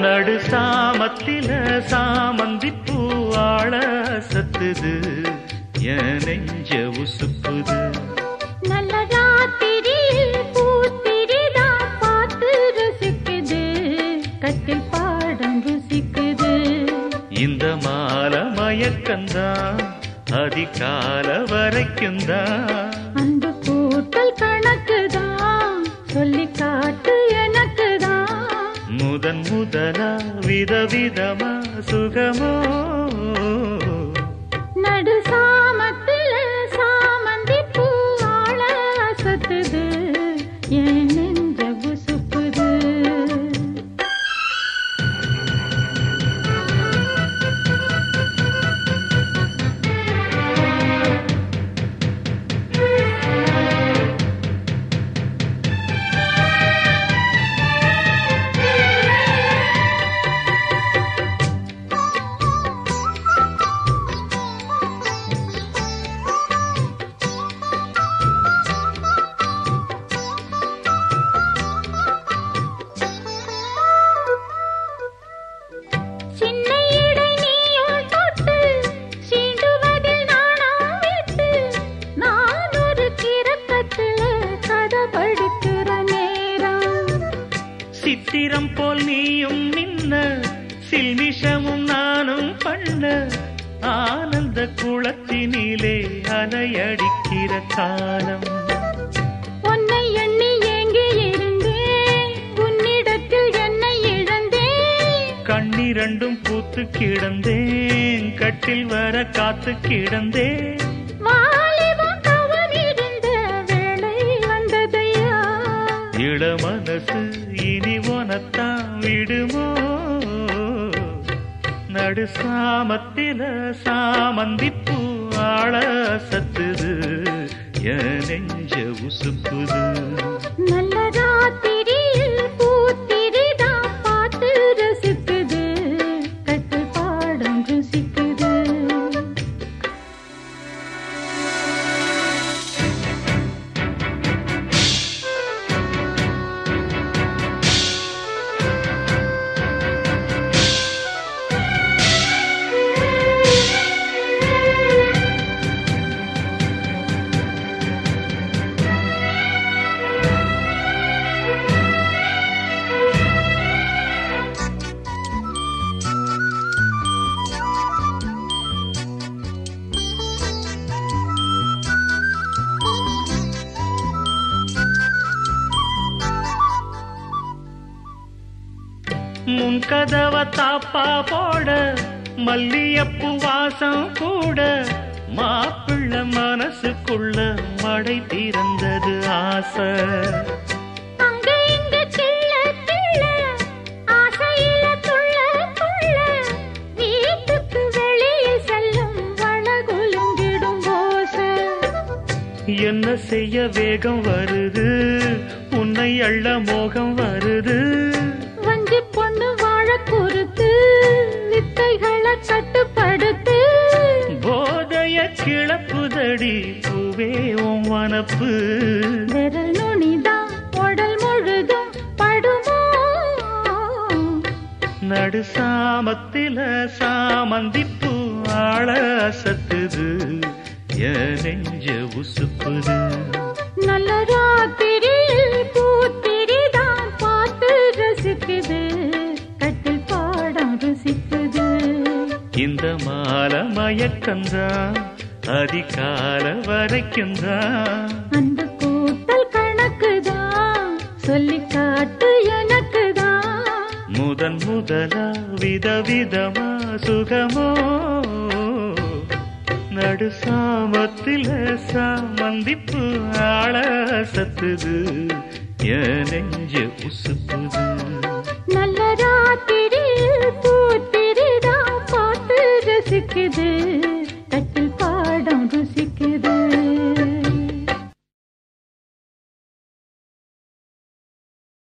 நடு சாமத்தில சாமந்தி பூவாழ சத்துது. என் நெஞ்ச உசுப்புது நல்ல ராத்திரியில் பூத்திரிதான் பார்த்து ருசிக்குது. கட்டில் பாடம் ருசிக்குது. இந்த மால மயக்கந்தான் அதிகால வரைக்கும் தான் முதன் முதலா விதவிதமா சுகமோ? சித்திரம் போல் நீயும் நின்ன சில்மிஷமும் நானும் பண்ண ஆனந்த குளத்தினிலே அலையடிக்கிற காலம். உன்னை எண்ணி ஏங்கி இருந்தேன் உன்னிடத்தில் என்னை இழந்தேன். கண்ணிரண்டும் பூத்து கிடந்தேன் கட்டில் வர காத்து கிடந்தேன். வாலிபம் கவனிருந்த விடுமோ? நடு சாமத்தில சாமந்திப்பு ஆள சத்துது என் நெஞ்ச உசுப்புது நல்ல முன் கதவ தாப்பா போட மல்லியப்பு வாசம் கூட. மாப்பிள்ள மனசுக்குள்ள மடை திறந்தது ஆசை. என்ன செய்ய வேகம் வருது? உன்னை அள்ள மோகம் வருது? கிளப்புதடி பூவே உன் வனப்பு. விரல் நுனிதான் உடல் முழுதும் படுமோ? நடு சாமத்தில சாமந்திப்பூ ஆள சத்துது என் நெஞ்ச உசுப்புது. மயக்கந்தான் அதிகால வரைக்கும்தான். அந்த கூட்டல் கணக்குதான். சொல்லி காட்டு எனக்குதான். முதன் முதலா விதவிதமா சுகமோ? நடு சாமத்தில சாமந்திப்பு ஆள சத்துது. என் நெஞ்ச உசுப்புது நல்ல ராத்திரியில் பூத்திரிதான் பார்த்து ரசிக்குது கட்டில்